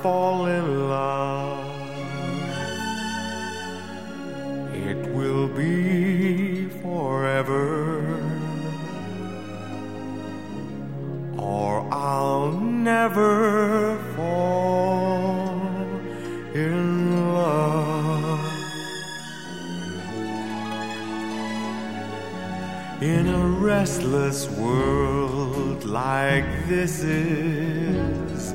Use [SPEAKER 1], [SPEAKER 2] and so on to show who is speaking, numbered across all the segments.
[SPEAKER 1] fall in love, it will be forever, or I'll never fall in love. In a restless world like this is,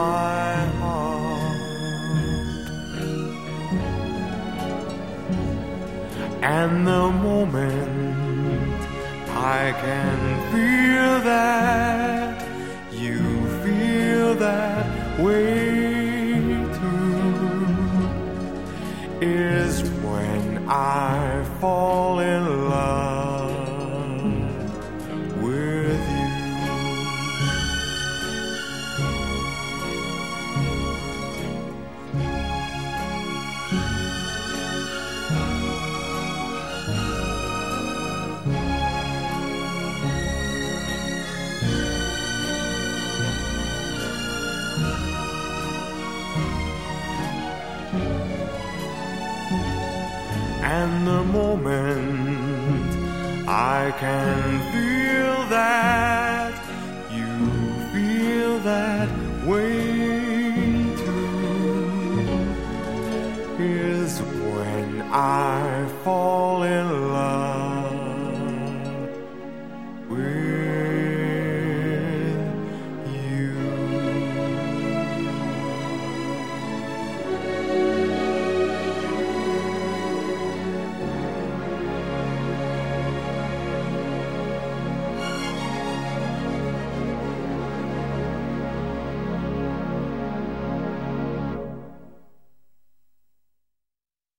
[SPEAKER 1] my heart. And the moment I can feel that you feel that way too is when I And the moment I can feel that you feel that way too is when I fall